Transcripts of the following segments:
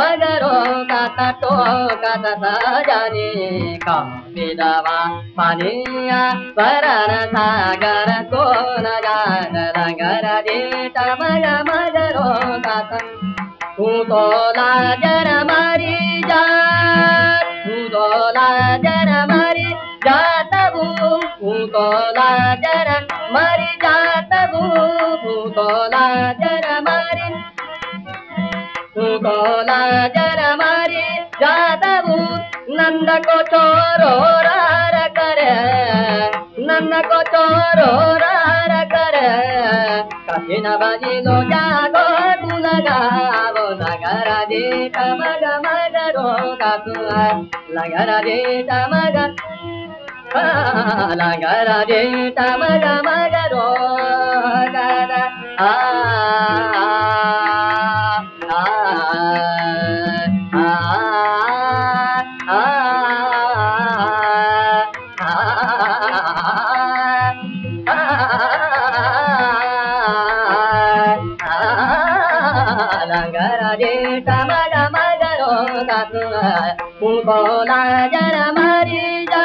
बदरो कातो काता जाने का विधवा पानिया परर सागर को न जान रंगर दे तमय मदरो काता तू तो लाजर मारी जा तू तो लाजर मारी जा तबू तू तो लाजर मारी कोलाजर मारी जादबू नंद को चोरो कर। नंद को चोरो रार कर कठिन बाजी नो जागो तू लगावो नगर दे तमगा बोला जरा मारी जा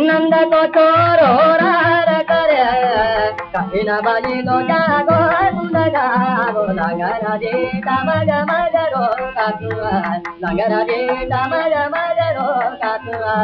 নন্দ কঠোর করে কাহিনা বাজিল জাগো গাগো লাগরা যে তামাজ মাজারো কাকুয়া লাগরা যে তামাজ মাজারো কাকুয়া